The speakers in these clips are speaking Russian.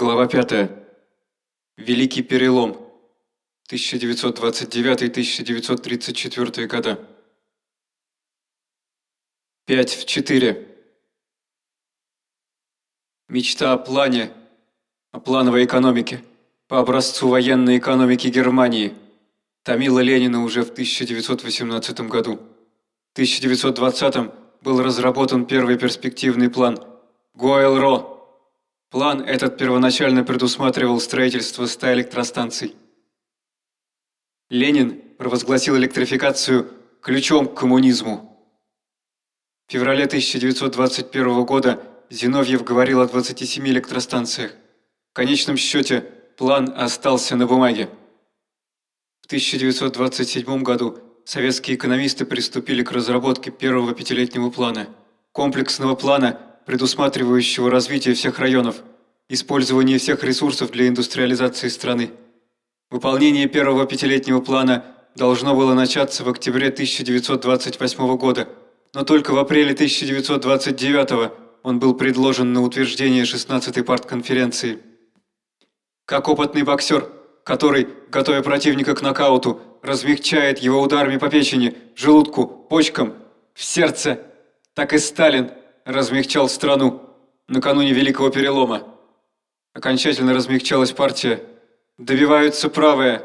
Глава 5. Великий перелом. 1929-1934 года. 5 в 4. Мечта о плане, о плановой экономике, по образцу военной экономики Германии, томила Ленина уже в 1918 году. В 1920 был разработан первый перспективный план Гойл-Ро План этот первоначально предусматривал строительство 100 электростанций. Ленин провозгласил электрификацию ключом к коммунизму. В феврале 1921 года Зиновьев говорил о 27 электростанциях. В конечном счете план остался на бумаге. В 1927 году советские экономисты приступили к разработке первого пятилетнего плана, комплексного плана – предусматривающего развитие всех районов, использование всех ресурсов для индустриализации страны. Выполнение первого пятилетнего плана должно было начаться в октябре 1928 года, но только в апреле 1929 он был предложен на утверждение 16-й партконференции. Как опытный боксер, который, готовя противника к нокауту, размягчает его ударами по печени, желудку, почкам, в сердце, так и Сталин – размягчал страну накануне Великого Перелома. Окончательно размягчалась партия. Добиваются правые.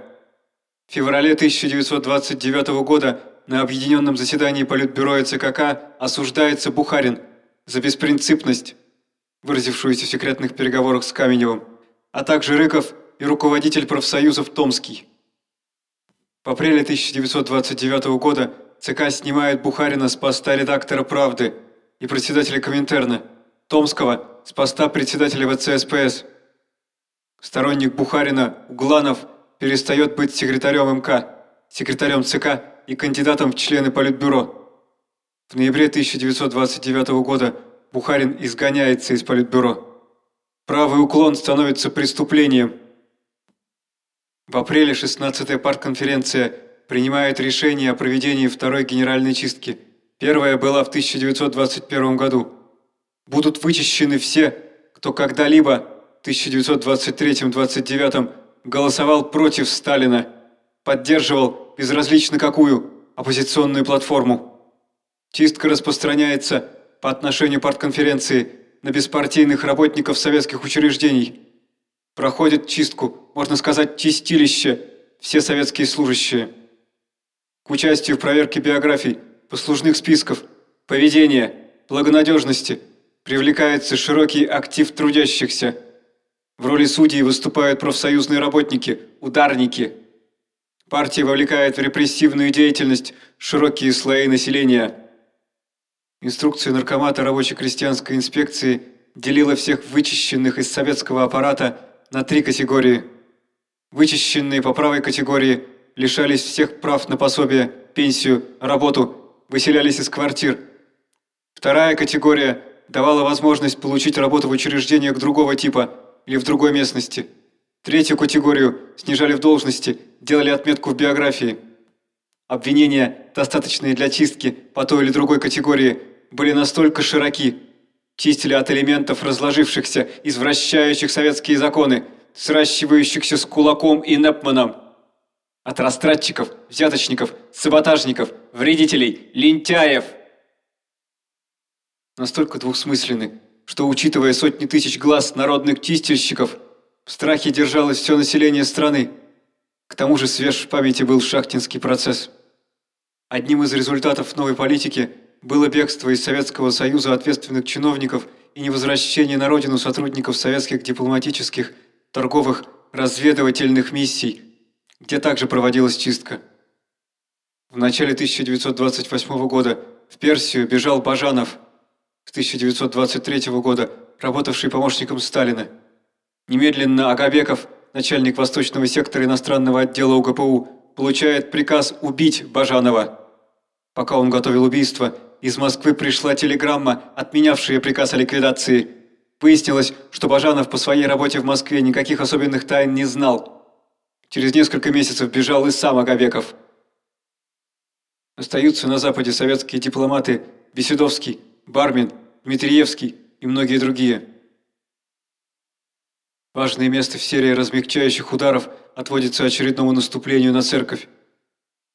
В феврале 1929 года на объединенном заседании Политбюро ЦКК осуждается Бухарин за беспринципность, выразившуюся в секретных переговорах с Каменевым, а также Рыков и руководитель профсоюзов Томский. В апреле 1929 года ЦК снимает Бухарина с поста редактора «Правды», и председателя Коминтерна, Томского с поста председателя ВЦСПС. Сторонник Бухарина Угланов перестает быть секретарем МК, секретарем ЦК и кандидатом в члены Политбюро. В ноябре 1929 года Бухарин изгоняется из Политбюро. Правый уклон становится преступлением. В апреле 16-я партконференция принимает решение о проведении второй генеральной чистки – Первая была в 1921 году. Будут вычищены все, кто когда-либо в 1923-29 голосовал против Сталина, поддерживал безразлично какую оппозиционную платформу. Чистка распространяется по отношению партконференции на беспартийных работников советских учреждений. Проходит чистку, можно сказать, чистилище, все советские служащие. К участию в проверке биографий послужных списков, поведения, благонадежности привлекается широкий актив трудящихся. В роли судей выступают профсоюзные работники, ударники. Партия вовлекает в репрессивную деятельность широкие слои населения. Инструкция наркомата рабоче-крестьянской инспекции делила всех вычищенных из советского аппарата на три категории. Вычищенные по правой категории лишались всех прав на пособие, пенсию, работу выселялись из квартир. Вторая категория давала возможность получить работу в учреждениях другого типа или в другой местности. Третью категорию снижали в должности, делали отметку в биографии. Обвинения, достаточные для чистки по той или другой категории, были настолько широки, чистили от элементов разложившихся, извращающих советские законы, сращивающихся с кулаком и Непманом, от растратчиков, взяточников, саботажников, вредителей, лентяев. Настолько двухсмысленны, что, учитывая сотни тысяч глаз народных чистильщиков, в страхе держалось все население страны. К тому же свеж в памяти был шахтинский процесс. Одним из результатов новой политики было бегство из Советского Союза ответственных чиновников и невозвращение на родину сотрудников советских дипломатических, торговых, разведывательных миссий – где также проводилась чистка. В начале 1928 года в Персию бежал Бажанов, с 1923 года работавший помощником Сталина. Немедленно Агабеков, начальник восточного сектора иностранного отдела УГПУ, получает приказ убить Бажанова. Пока он готовил убийство, из Москвы пришла телеграмма, отменявшая приказ о ликвидации. Выяснилось, что Бажанов по своей работе в Москве никаких особенных тайн не знал – Через несколько месяцев бежал и сам Агабеков. Остаются на Западе советские дипломаты Беседовский, Бармин, Дмитриевский и многие другие. Важное место в серии размягчающих ударов отводится очередному наступлению на церковь.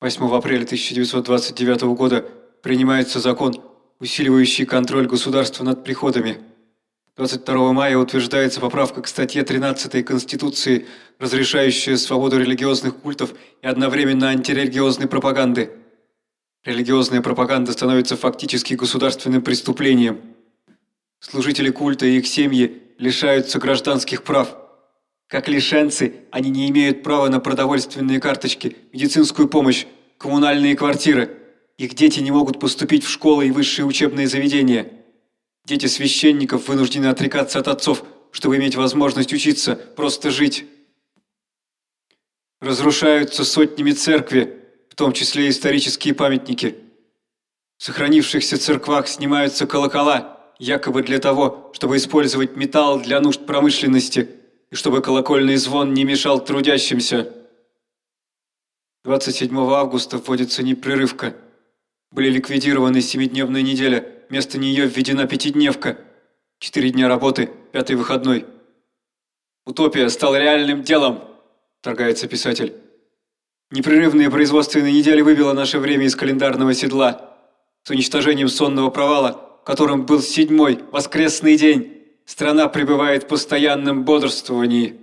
8 апреля 1929 года принимается закон, усиливающий контроль государства над приходами. 22 мая утверждается поправка к статье 13 Конституции, разрешающая свободу религиозных культов и одновременно антирелигиозной пропаганды. Религиозная пропаганда становится фактически государственным преступлением. Служители культа и их семьи лишаются гражданских прав. Как лишенцы, они не имеют права на продовольственные карточки, медицинскую помощь, коммунальные квартиры. Их дети не могут поступить в школы и высшие учебные заведения. Дети священников вынуждены отрекаться от отцов, чтобы иметь возможность учиться, просто жить. Разрушаются сотнями церкви, в том числе исторические памятники. В сохранившихся церквах снимаются колокола – якобы для того, чтобы использовать металл для нужд промышленности и чтобы колокольный звон не мешал трудящимся. 27 августа вводится непрерывка. Были ликвидированы семидневная неделя, вместо нее введена пятидневка. Четыре дня работы, пятый выходной. «Утопия стала реальным делом», – торгается писатель. Непрерывные производственные недели выбило наше время из календарного седла. С уничтожением сонного провала – которым был седьмой воскресный день, страна пребывает в постоянном бодрствовании.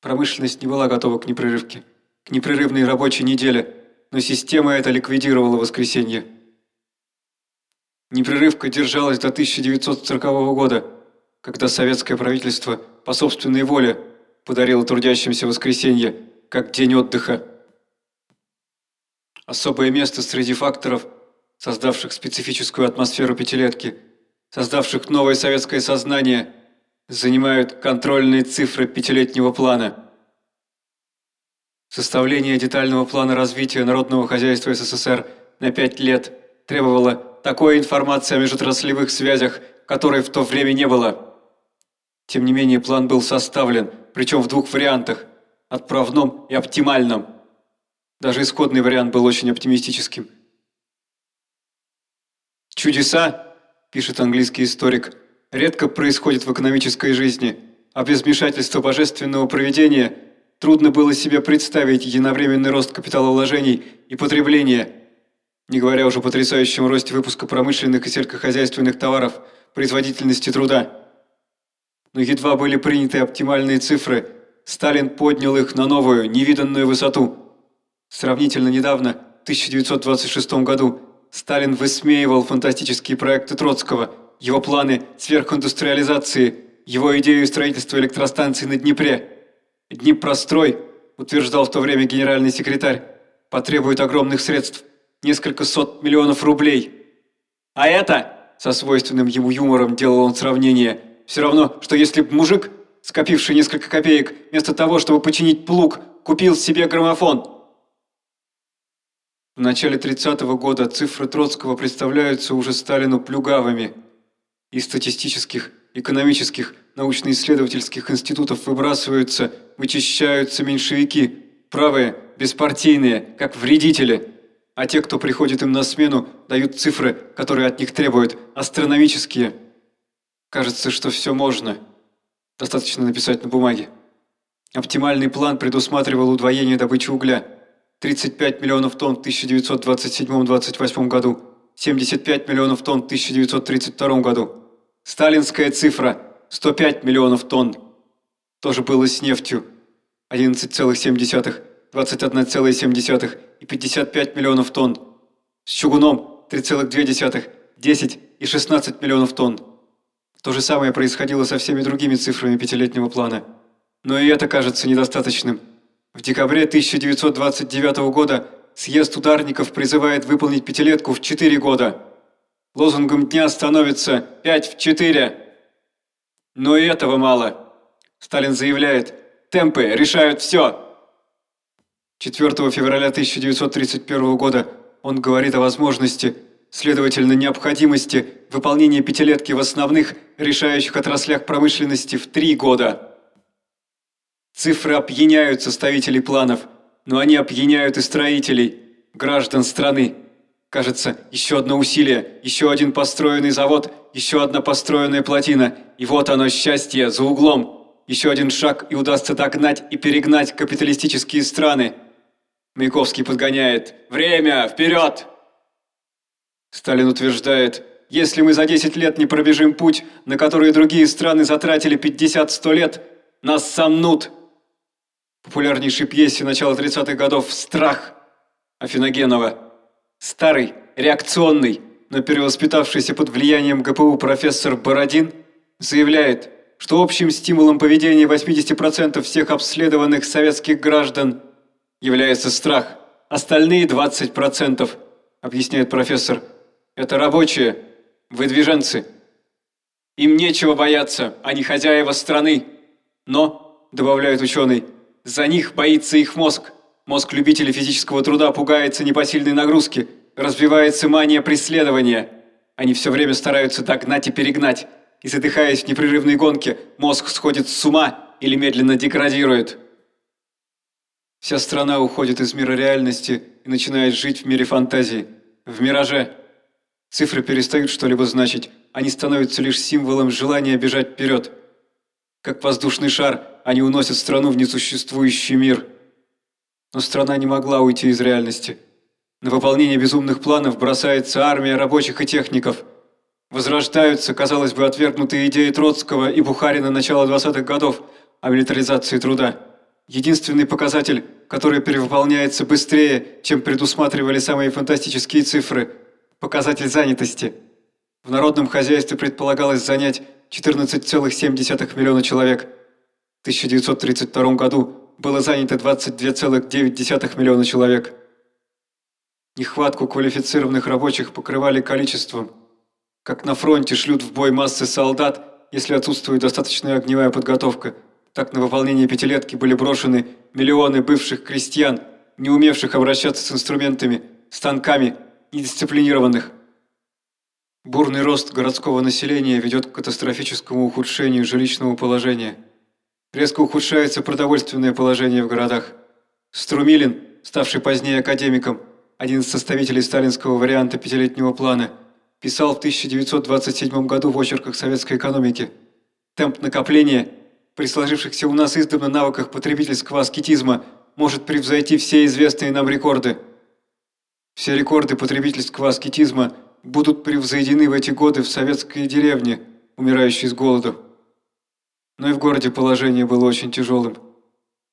Промышленность не была готова к непрерывке, к непрерывной рабочей неделе, но система это ликвидировала воскресенье. Непрерывка держалась до 1940 года, когда советское правительство по собственной воле подарило трудящимся воскресенье как день отдыха. Особое место среди факторов – создавших специфическую атмосферу пятилетки, создавших новое советское сознание, занимают контрольные цифры пятилетнего плана. Составление детального плана развития народного хозяйства СССР на пять лет требовало такой информации о межотраслевых связях, которой в то время не было. Тем не менее, план был составлен, причем в двух вариантах – отправном и оптимальном. Даже исходный вариант был очень оптимистическим – Чудеса, пишет английский историк, редко происходят в экономической жизни, а без вмешательства божественного проведения трудно было себе представить единовременный рост капиталовложений и потребления, не говоря уже о потрясающем росте выпуска промышленных и сельскохозяйственных товаров, производительности труда. Но едва были приняты оптимальные цифры, Сталин поднял их на новую, невиданную высоту. Сравнительно недавно, в 1926 году, Сталин высмеивал фантастические проекты Троцкого, его планы сверхиндустриализации, его идею строительства электростанций на Днепре. Днепрострой, утверждал в то время генеральный секретарь, потребует огромных средств, несколько сот миллионов рублей. А это, со свойственным ему юмором делал он сравнение, все равно, что если б мужик, скопивший несколько копеек, вместо того, чтобы починить плуг, купил себе граммофон – в начале 30-го года цифры Троцкого представляются уже Сталину плюгавыми. Из статистических, экономических, научно-исследовательских институтов выбрасываются, вычищаются меньшевики, правые, беспартийные, как вредители. А те, кто приходит им на смену, дают цифры, которые от них требуют, астрономические. Кажется, что все можно. Достаточно написать на бумаге. Оптимальный план предусматривал удвоение добычи угля – 35 миллионов тонн в 1927-28 году, 75 миллионов тонн в 1932 году. Сталинская цифра – 105 миллионов тонн. Тоже было с нефтью – 11,7, 21,7 и 55 миллионов тонн. С чугуном – 3,2, 10 и 16 миллионов тонн. То же самое происходило со всеми другими цифрами пятилетнего плана. Но и это кажется недостаточным – в декабре 1929 года съезд ударников призывает выполнить пятилетку в 4 года. Лозунгом дня становится «Пять в четыре». Но и этого мало. Сталин заявляет «Темпы решают все». 4 февраля 1931 года он говорит о возможности, следовательно, необходимости выполнения пятилетки в основных решающих отраслях промышленности в три года. Цифры опьяняют составителей планов, но они опьяняют и строителей, граждан страны. Кажется, еще одно усилие, еще один построенный завод, еще одна построенная плотина, и вот оно счастье за углом. Еще один шаг, и удастся догнать и перегнать капиталистические страны. Маяковский подгоняет. Время! Вперед! Сталин утверждает, если мы за 10 лет не пробежим путь, на который другие страны затратили 50-100 лет, нас сомнут. Популярнейшей пьесе начала 30-х годов «Страх» Афиногенова. Старый, реакционный, но перевоспитавшийся под влиянием ГПУ профессор Бородин заявляет, что общим стимулом поведения 80% всех обследованных советских граждан является страх. Остальные 20%, объясняет профессор, это рабочие, выдвиженцы. Им нечего бояться, они хозяева страны. Но, добавляет ученый, за них боится их мозг. Мозг любителей физического труда пугается непосильной нагрузки, развивается мания преследования. Они все время стараются догнать и перегнать, и задыхаясь в непрерывной гонке, мозг сходит с ума или медленно деградирует. Вся страна уходит из мира реальности и начинает жить в мире фантазии, в мираже. Цифры перестают что-либо значить, они становятся лишь символом желания бежать вперед. Как воздушный шар, они уносят страну в несуществующий мир. Но страна не могла уйти из реальности. На выполнение безумных планов бросается армия рабочих и техников. Возрождаются, казалось бы, отвергнутые идеи Троцкого и Бухарина начала 20-х годов о милитаризации труда. Единственный показатель, который перевыполняется быстрее, чем предусматривали самые фантастические цифры – показатель занятости. В народном хозяйстве предполагалось занять 14,7 миллиона человек. В 1932 году было занято 22,9 миллиона человек. Нехватку квалифицированных рабочих покрывали количеством. Как на фронте шлют в бой массы солдат, если отсутствует достаточная огневая подготовка – так на выполнение пятилетки были брошены миллионы бывших крестьян, не умевших обращаться с инструментами, станками, недисциплинированных. Бурный рост городского населения ведет к катастрофическому ухудшению жилищного положения. Резко ухудшается продовольственное положение в городах. Струмилин, ставший позднее академиком, один из составителей сталинского варианта пятилетнего плана, писал в 1927 году в очерках советской экономики «Темп накопления – при сложившихся у нас издавна навыках потребительского аскетизма может превзойти все известные нам рекорды. Все рекорды потребительского аскетизма будут превзойдены в эти годы в советской деревне, умирающей с голоду. Но и в городе положение было очень тяжелым.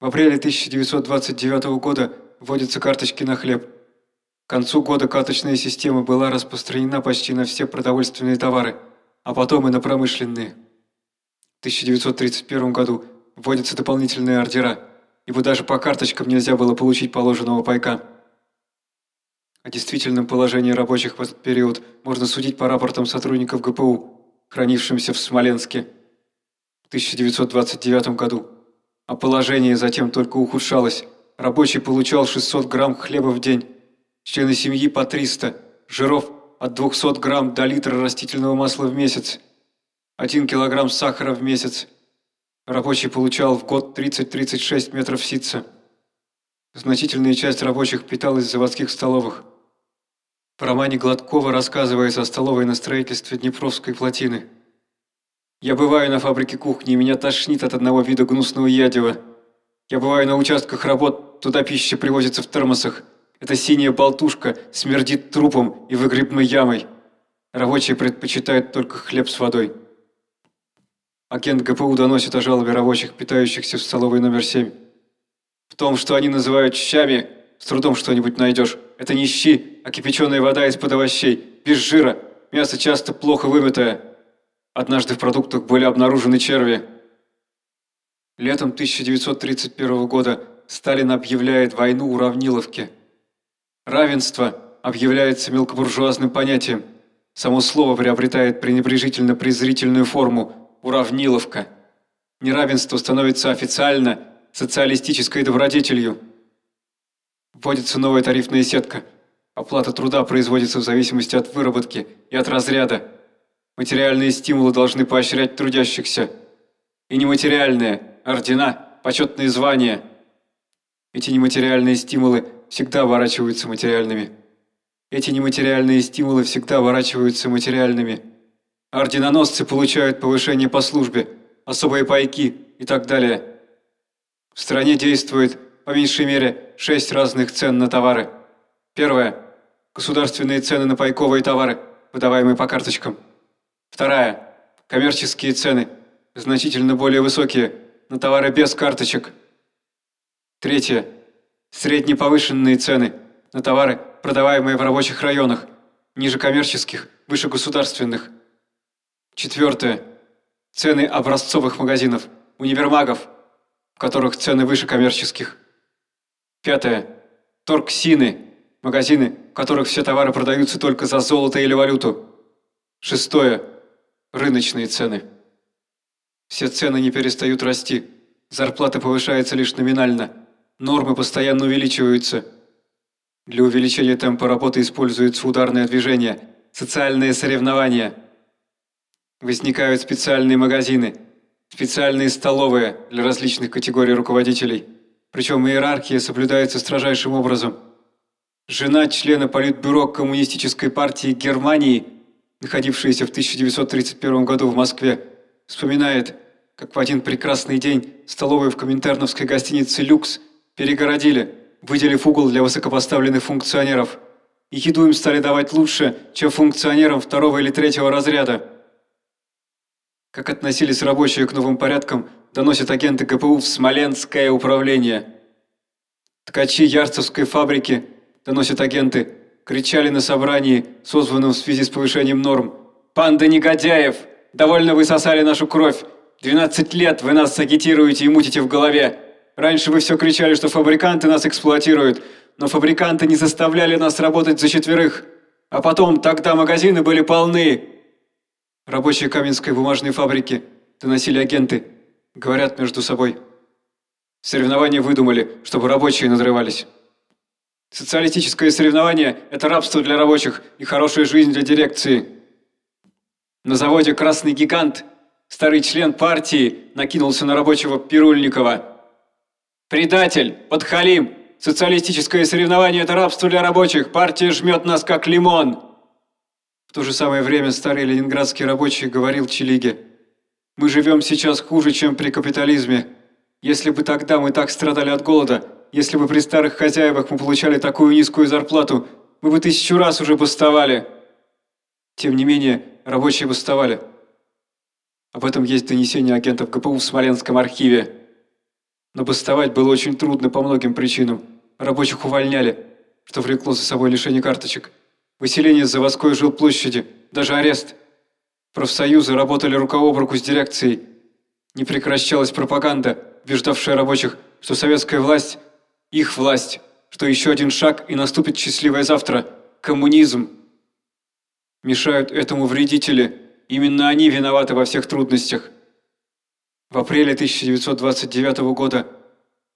В апреле 1929 года вводятся карточки на хлеб. К концу года карточная система была распространена почти на все продовольственные товары, а потом и на промышленные. 1931 году вводятся дополнительные ордера, ибо даже по карточкам нельзя было получить положенного пайка. О действительном положении рабочих в этот период можно судить по рапортам сотрудников ГПУ, хранившимся в Смоленске в 1929 году. А положение затем только ухудшалось. Рабочий получал 600 грамм хлеба в день, члены семьи по 300, жиров от 200 грамм до литра растительного масла в месяц – один килограмм сахара в месяц. Рабочий получал в год 30-36 метров ситца. Значительная часть рабочих питалась в заводских столовых. В романе Гладкова рассказывается о столовой на строительстве Днепровской плотины. «Я бываю на фабрике кухни, и меня тошнит от одного вида гнусного ядева. Я бываю на участках работ, туда пища привозится в термосах. Эта синяя болтушка смердит трупом и выгребной ямой. Рабочие предпочитают только хлеб с водой». Агент ГПУ доносит о жалобе рабочих, питающихся в столовой номер 7. В том, что они называют щами, с трудом что-нибудь найдешь. Это не щи, а кипяченая вода из-под овощей, без жира, мясо часто плохо вымытое. Однажды в продуктах были обнаружены черви. Летом 1931 года Сталин объявляет войну уравниловке. Равенство объявляется мелкобуржуазным понятием. Само слово приобретает пренебрежительно-презрительную форму – уравниловка. Неравенство становится официально социалистической добродетелью. Вводится новая тарифная сетка. Оплата труда производится в зависимости от выработки и от разряда. Материальные стимулы должны поощрять трудящихся. И нематериальные – ордена, почетные звания. Эти нематериальные стимулы всегда оборачиваются материальными. Эти нематериальные стимулы всегда оборачиваются материальными – Орденоносцы получают повышение по службе, особые пайки и так далее. В стране действует, по меньшей мере, шесть разных цен на товары. Первое – государственные цены на пайковые товары, выдаваемые по карточкам. Вторая – коммерческие цены, значительно более высокие, на товары без карточек. Третье – среднеповышенные цены на товары, продаваемые в рабочих районах, ниже коммерческих, выше государственных. Четвертое – цены образцовых магазинов, универмагов, в которых цены выше коммерческих. Пятое – торксины, магазины, в которых все товары продаются только за золото или валюту. Шестое – рыночные цены. Все цены не перестают расти, зарплата повышается лишь номинально, нормы постоянно увеличиваются. Для увеличения темпа работы используются ударное движение, социальные соревнования. Возникают специальные магазины, специальные столовые для различных категорий руководителей. Причем иерархия соблюдается строжайшим образом. Жена члена Политбюро Коммунистической партии Германии, находившаяся в 1931 году в Москве, вспоминает, как в один прекрасный день столовую в коминтерновской гостинице «Люкс» перегородили, выделив угол для высокопоставленных функционеров. И еду им стали давать лучше, чем функционерам второго или третьего разряда. Как относились рабочие к новым порядкам, доносят агенты ГПУ в Смоленское управление. Ткачи Ярцевской фабрики, доносят агенты, кричали на собрании, созванном в связи с повышением норм. «Панда негодяев! Довольно вы сосали нашу кровь! 12 лет вы нас агитируете и мутите в голове. Раньше вы все кричали, что фабриканты нас эксплуатируют, но фабриканты не заставляли нас работать за четверых. А потом, тогда магазины были полны. Рабочие Каменской бумажной фабрики доносили агенты. Говорят между собой. Соревнования выдумали, чтобы рабочие надрывались. Социалистическое соревнование – это рабство для рабочих и хорошая жизнь для дирекции. На заводе «Красный гигант» Старый член партии накинулся на рабочего Пирульникова. «Предатель! Подхалим! Социалистическое соревнование – это рабство для рабочих! Партия жмет нас, как лимон!» В то же самое время старый ленинградский рабочий говорил Челиге. «Мы живем сейчас хуже, чем при капитализме. Если бы тогда мы так страдали от голода, если бы при старых хозяевах мы получали такую низкую зарплату, мы бы тысячу раз уже бастовали». Тем не менее, рабочие бастовали. Об этом есть донесение агентов ГПУ в Смоленском архиве. Но бастовать было очень трудно по многим причинам. Рабочих увольняли, что влекло за собой лишение карточек. Выселение с заводской жилплощади, даже арест. Профсоюзы работали рука об руку с дирекцией. Не прекращалась пропаганда, убеждавшая рабочих, что советская власть – их власть, что еще один шаг и наступит счастливое завтра – коммунизм. Мешают этому вредители – Именно они виноваты во всех трудностях. В апреле 1929 года,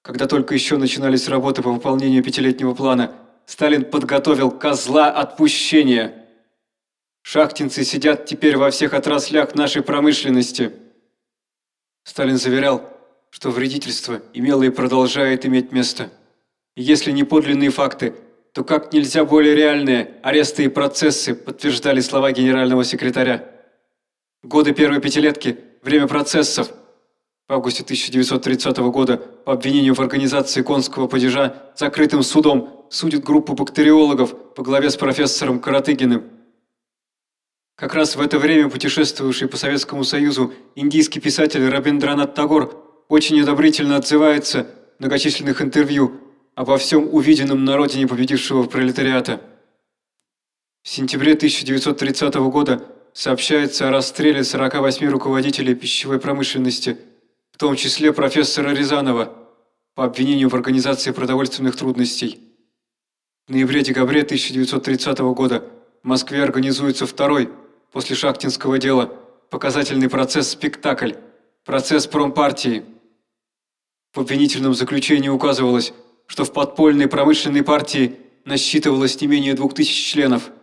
когда только еще начинались работы по выполнению пятилетнего плана, Сталин подготовил козла отпущения. Шахтинцы сидят теперь во всех отраслях нашей промышленности. Сталин заверял, что вредительство имело и продолжает иметь место. И если не подлинные факты, то как нельзя более реальные аресты и процессы подтверждали слова генерального секретаря. Годы первой пятилетки – время процессов. В августе 1930 года по обвинению в организации конского падежа закрытым судом судит группу бактериологов по главе с профессором Каратыгиным. Как раз в это время путешествовавший по Советскому Союзу индийский писатель Рабиндранат Тагор очень одобрительно отзывается в многочисленных интервью обо всем увиденном на родине победившего пролетариата. В сентябре 1930 года сообщается о расстреле 48 руководителей пищевой промышленности, в том числе профессора Рязанова, по обвинению в организации продовольственных трудностей. В ноябре-декабре 1930 года в Москве организуется второй, после Шахтинского дела, показательный процесс-спектакль, процесс промпартии. В обвинительном заключении указывалось, что в подпольной промышленной партии насчитывалось не менее двух тысяч членов –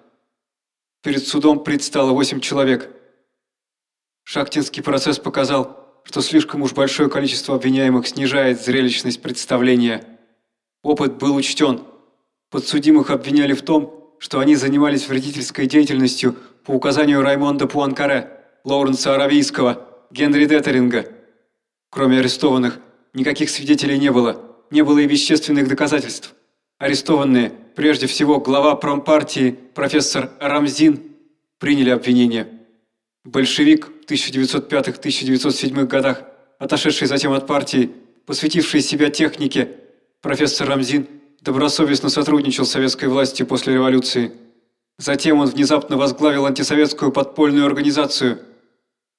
Перед судом предстало восемь человек. Шахтинский процесс показал, что слишком уж большое количество обвиняемых снижает зрелищность представления. Опыт был учтен. Подсудимых обвиняли в том, что они занимались вредительской деятельностью по указанию Раймонда Пуанкаре, Лоуренса Аравийского, Генри Деттеринга. Кроме арестованных, никаких свидетелей не было, не было и вещественных доказательств. Арестованные, прежде всего глава промпартии профессор Рамзин, приняли обвинение. Большевик в 1905-1907 годах, отошедший затем от партии, посвятивший себя технике, профессор Рамзин добросовестно сотрудничал с советской властью после революции. Затем он внезапно возглавил антисоветскую подпольную организацию.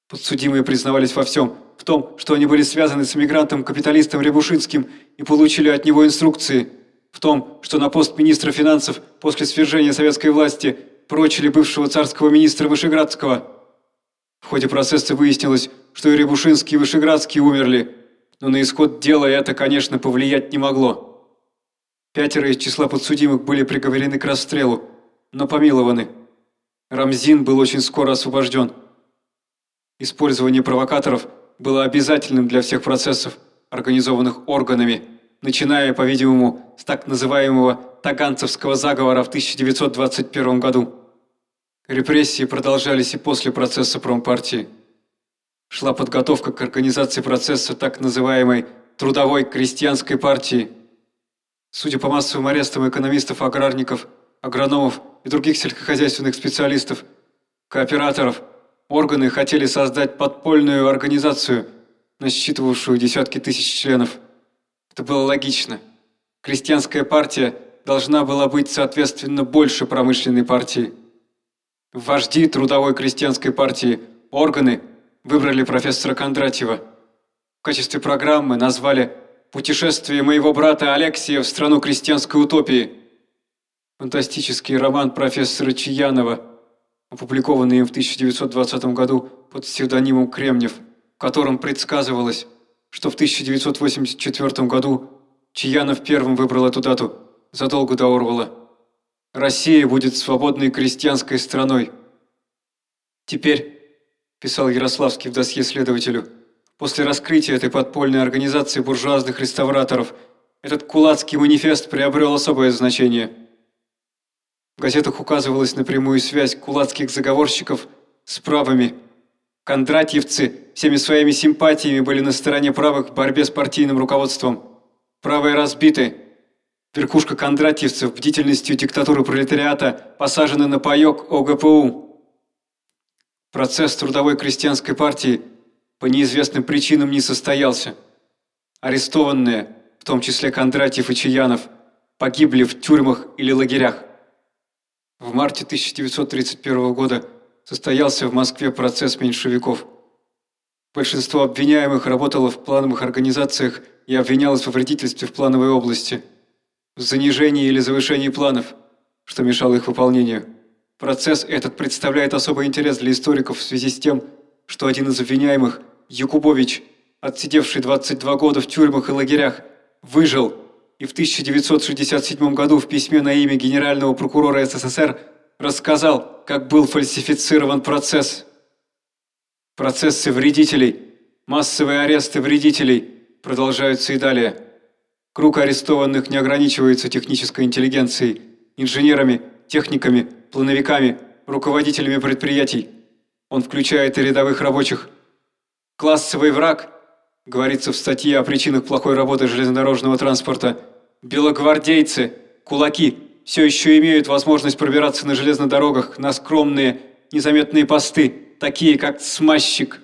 Подсудимые признавались во всем, в том, что они были связаны с эмигрантом-капиталистом Рябушинским и получили от него инструкции, в том, что на пост министра финансов после свержения советской власти прочили бывшего царского министра Вышеградского. В ходе процесса выяснилось, что и Рябушинский, и Вышеградский умерли, но на исход дела это, конечно, повлиять не могло. Пятеро из числа подсудимых были приговорены к расстрелу, но помилованы. Рамзин был очень скоро освобожден. Использование провокаторов было обязательным для всех процессов, организованных органами, начиная, по-видимому, с так называемого Таганцевского заговора в 1921 году. Репрессии продолжались и после процесса промпартии. Шла подготовка к организации процесса так называемой «трудовой крестьянской партии», Судя по массовым арестам экономистов-аграрников, агрономов и других сельскохозяйственных специалистов, кооператоров, органы хотели создать подпольную организацию, насчитывавшую десятки тысяч членов. Это было логично. Крестьянская партия должна была быть, соответственно, больше промышленной партии. Вожди трудовой крестьянской партии, органы, выбрали профессора Кондратьева. В качестве программы назвали Путешествие моего брата Алексия в страну крестьянской утопии. Фантастический роман профессора Чаянова, опубликованный им в 1920 году под псевдонимом Кремнев, в котором предсказывалось, что в 1984 году Чаянов первым выбрал эту дату, задолго до Орвала. Россия будет свободной крестьянской страной. Теперь, писал Ярославский в досье следователю, После раскрытия этой подпольной организации буржуазных реставраторов этот кулацкий манифест приобрел особое значение. В газетах указывалась напрямую связь кулацких заговорщиков с правыми. Кондратьевцы всеми своими симпатиями были на стороне правых в борьбе с партийным руководством. Правые разбиты. Верхушка кондратьевцев бдительностью диктатуры пролетариата посажена на паёк ОГПУ. Процесс трудовой крестьянской партии – по неизвестным причинам не состоялся. Арестованные, в том числе Кондратьев и Чаянов, погибли в тюрьмах или лагерях. В марте 1931 года состоялся в Москве процесс меньшевиков. Большинство обвиняемых работало в плановых организациях и обвинялось во вредительстве в плановой области, в занижении или завышении планов, что мешало их выполнению. Процесс этот представляет особый интерес для историков в связи с тем, что один из обвиняемых, Якубович, отсидевший 22 года в тюрьмах и лагерях, выжил и в 1967 году в письме на имя генерального прокурора СССР рассказал, как был фальсифицирован процесс. Процессы вредителей, массовые аресты вредителей продолжаются и далее. Круг арестованных не ограничивается технической интеллигенцией, инженерами, техниками, плановиками, руководителями предприятий. Он включает и рядовых рабочих. Классовый враг, говорится в статье о причинах плохой работы железнодорожного транспорта, белогвардейцы, кулаки все еще имеют возможность пробираться на железных дорогах на скромные, незаметные посты, такие как смазчик.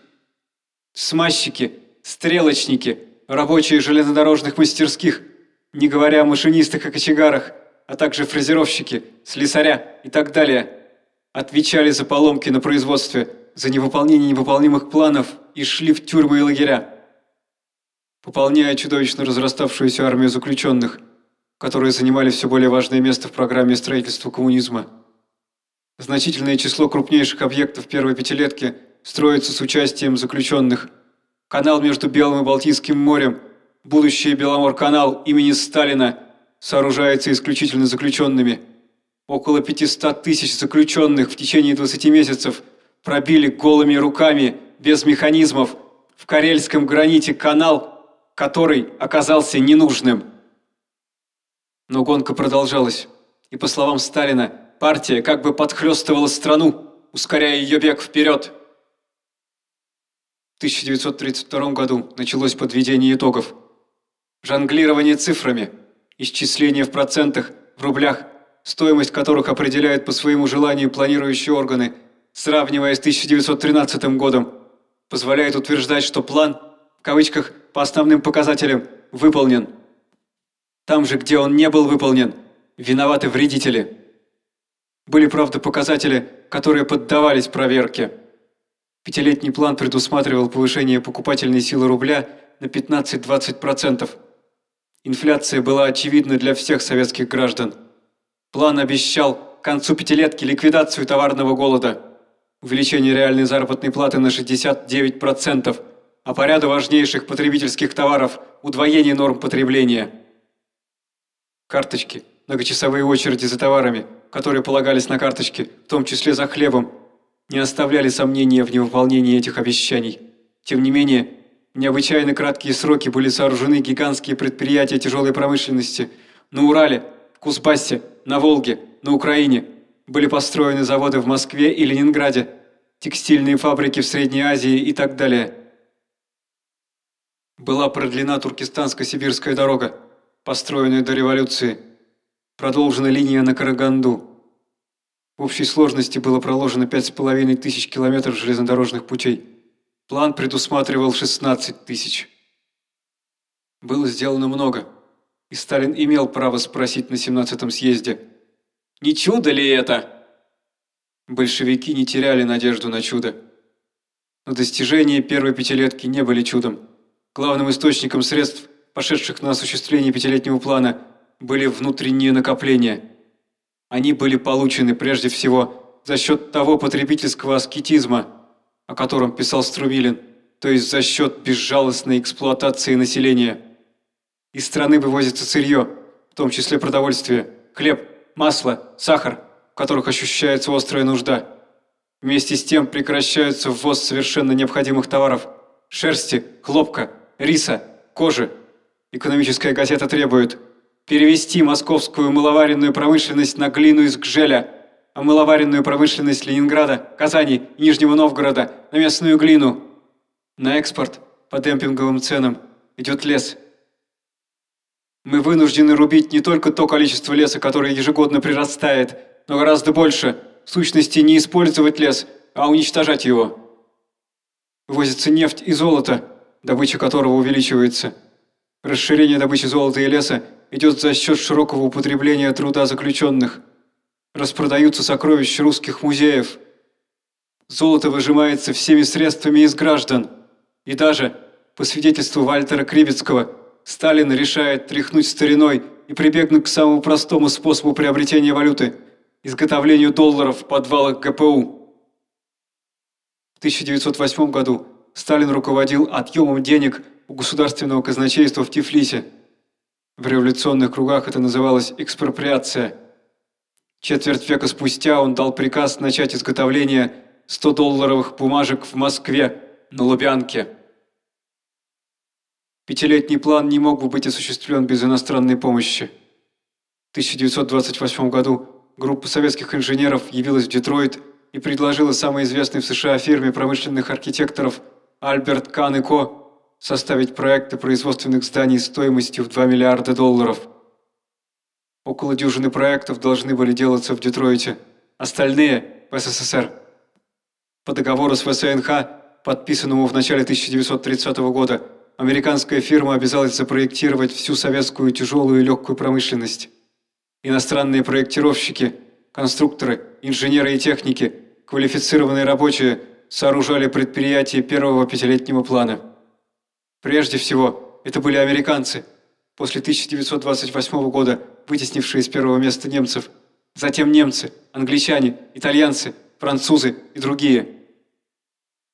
Смазчики, стрелочники, рабочие железнодорожных мастерских, не говоря о машинистах и кочегарах, а также фрезеровщики, слесаря и так далее – отвечали за поломки на производстве, за невыполнение невыполнимых планов и шли в тюрьмы и лагеря, пополняя чудовищно разраставшуюся армию заключенных, которые занимали все более важное место в программе строительства коммунизма. Значительное число крупнейших объектов первой пятилетки строится с участием заключенных. Канал между Белым и Балтийским морем, будущий Беломор-канал имени Сталина, сооружается исключительно заключенными – Около 500 тысяч заключенных в течение 20 месяцев пробили голыми руками, без механизмов, в карельском граните канал, который оказался ненужным. Но гонка продолжалась, и, по словам Сталина, партия как бы подхлестывала страну, ускоряя ее бег вперед. 1932 году началось подведение итогов. Жонглирование цифрами, исчисление в процентах, в рублях, стоимость которых определяют по своему желанию планирующие органы, сравнивая с 1913 годом, позволяет утверждать, что план, в кавычках, по основным показателям, выполнен. Там же, где он не был выполнен, виноваты вредители. Были, правда, показатели, которые поддавались проверке. Пятилетний план предусматривал повышение покупательной силы рубля на 15-20%. Инфляция была очевидна для всех советских граждан. План обещал к концу пятилетки ликвидацию товарного голода, увеличение реальной заработной платы на 69%, а по ряду важнейших потребительских товаров – удвоение норм потребления. Карточки, многочасовые очереди за товарами, которые полагались на карточки, в том числе за хлебом, не оставляли сомнения в невыполнении этих обещаний. Тем не менее, в необычайно краткие сроки были сооружены гигантские предприятия тяжелой промышленности на Урале, в Кузбассе, на Волге, на Украине. Были построены заводы в Москве и Ленинграде, текстильные фабрики в Средней Азии и так далее. Была продлена Туркестанско-Сибирская дорога, построенная до революции. Продолжена линия на Караганду. В общей сложности было проложено 5,5 тысяч километров железнодорожных путей. План предусматривал 16 тысяч. Было сделано много, и Сталин имел право спросить на 17-м съезде, «Не чудо ли это?» Большевики не теряли надежду на чудо. Но достижения первой пятилетки не были чудом. Главным источником средств, пошедших на осуществление пятилетнего плана, были внутренние накопления. Они были получены прежде всего за счет того потребительского аскетизма, о котором писал Струмилин, то есть за счет безжалостной эксплуатации населения. Из страны вывозится сырье, в том числе продовольствие, хлеб, масло, сахар, в которых ощущается острая нужда. Вместе с тем прекращается ввоз совершенно необходимых товаров – шерсти, хлопка, риса, кожи. Экономическая газета требует перевести московскую мыловаренную промышленность на глину из Гжеля, а мыловаренную промышленность Ленинграда, Казани Нижнего Новгорода на местную глину. На экспорт по демпинговым ценам идет лес. Мы вынуждены рубить не только то количество леса, которое ежегодно прирастает, но гораздо больше. В сущности, не использовать лес, а уничтожать его. Вывозится нефть и золото, добыча которого увеличивается. Расширение добычи золота и леса идет за счет широкого употребления труда заключенных. Распродаются сокровища русских музеев. Золото выжимается всеми средствами из граждан. И даже, по свидетельству Вальтера Крибецкого, Сталин решает тряхнуть стариной и прибегнуть к самому простому способу приобретения валюты – изготовлению долларов в подвалах ГПУ. В 1908 году Сталин руководил отъемом денег у государственного казначейства в Тифлисе. В революционных кругах это называлось экспроприация. Четверть века спустя он дал приказ начать изготовление 100-долларовых бумажек в Москве на Лубянке. Пятилетний план не мог бы быть осуществлен без иностранной помощи. В 1928 году группа советских инженеров явилась в Детройт и предложила самой известной в США фирме промышленных архитекторов Альберт Кан и Ко составить проекты производственных зданий стоимостью в 2 миллиарда долларов. Около дюжины проектов должны были делаться в Детройте, остальные – в СССР. По договору с ВСНХ, подписанному в начале 1930 года, американская фирма обязалась запроектировать всю советскую тяжелую и легкую промышленность. Иностранные проектировщики, конструкторы, инженеры и техники, квалифицированные рабочие сооружали предприятия первого пятилетнего плана. Прежде всего, это были американцы, после 1928 года вытеснившие с первого места немцев, затем немцы, англичане, итальянцы, французы и другие.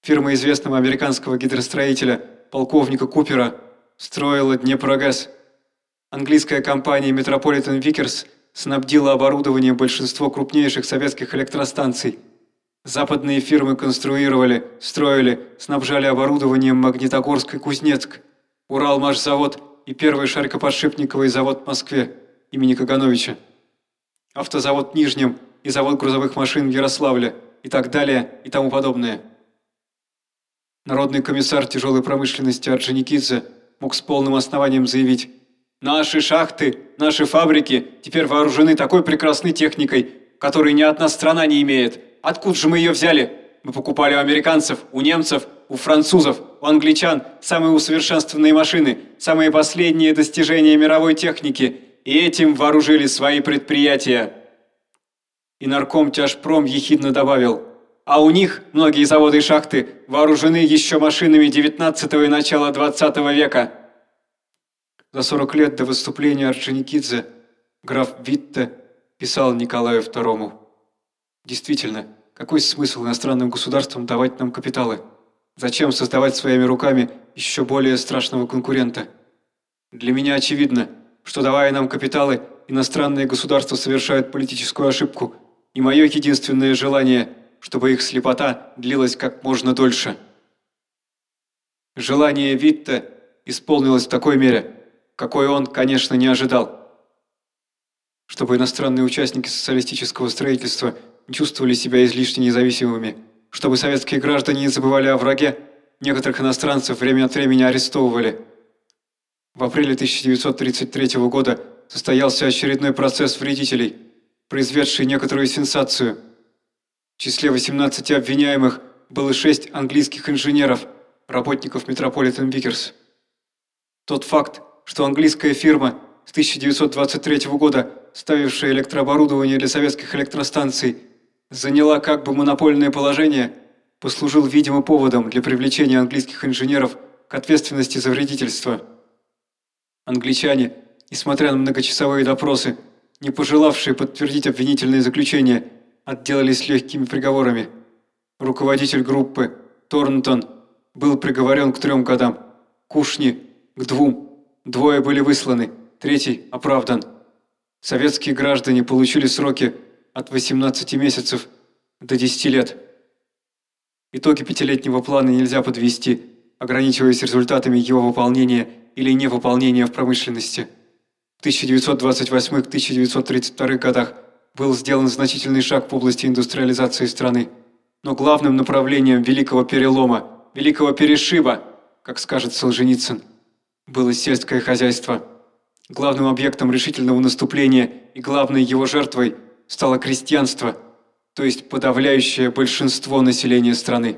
Фирма известного американского гидростроителя, полковника Купера, строила Днепрогэс. Английская компания Metropolitan Vickers снабдила оборудованием большинство крупнейших советских электростанций – Западные фирмы конструировали, строили, снабжали оборудованием Магнитогорск и Кузнецк, Уралмашзавод и первый шарикоподшипниковый завод в Москве имени Кагановича, автозавод в Нижнем и завод грузовых машин в Ярославле и так далее и тому подобное. Народный комиссар тяжелой промышленности Орджоникидзе мог с полным основанием заявить «Наши шахты, наши фабрики теперь вооружены такой прекрасной техникой, которой ни одна страна не имеет. Откуда же мы ее взяли? Мы покупали у американцев, у немцев, у французов, у англичан самые усовершенствованные машины, самые последние достижения мировой техники, и этим вооружили свои предприятия». И нарком Тяжпром ехидно добавил – а у них многие заводы и шахты вооружены еще машинами 19 и начала 20 века. За 40 лет до выступления Орджоникидзе граф Витте писал Николаю II. Действительно, какой смысл иностранным государствам давать нам капиталы? Зачем создавать своими руками еще более страшного конкурента? Для меня очевидно, что давая нам капиталы, иностранные государства совершают политическую ошибку, и мое единственное желание – чтобы их слепота длилась как можно дольше. Желание Витте исполнилось в такой мере, какой он, конечно, не ожидал. Чтобы иностранные участники социалистического строительства чувствовали себя излишне независимыми, чтобы советские граждане не забывали о враге, некоторых иностранцев время от времени арестовывали. В апреле 1933 года состоялся очередной процесс вредителей, произведший некоторую сенсацию – в числе 18 обвиняемых было шесть английских инженеров, работников Metropolitan Vickers. Тот факт, что английская фирма с 1923 года, ставившая электрооборудование для советских электростанций, заняла как бы монопольное положение, послужил видимо поводом для привлечения английских инженеров к ответственности за вредительство. Англичане, несмотря на многочасовые допросы, не пожелавшие подтвердить обвинительное заключение, отделались легкими приговорами. Руководитель группы, Торнтон, был приговорен к трем годам, Кушни – к двум, двое были высланы, третий – оправдан. Советские граждане получили сроки от 18 месяцев до 10 лет. Итоги пятилетнего плана нельзя подвести, ограничиваясь результатами его выполнения или невыполнения в промышленности. В 1928-1932 годах – был сделан значительный шаг в области индустриализации страны. Но главным направлением великого перелома, великого перешиба, как скажет Солженицын, было сельское хозяйство. Главным объектом решительного наступления и главной его жертвой стало крестьянство, то есть подавляющее большинство населения страны.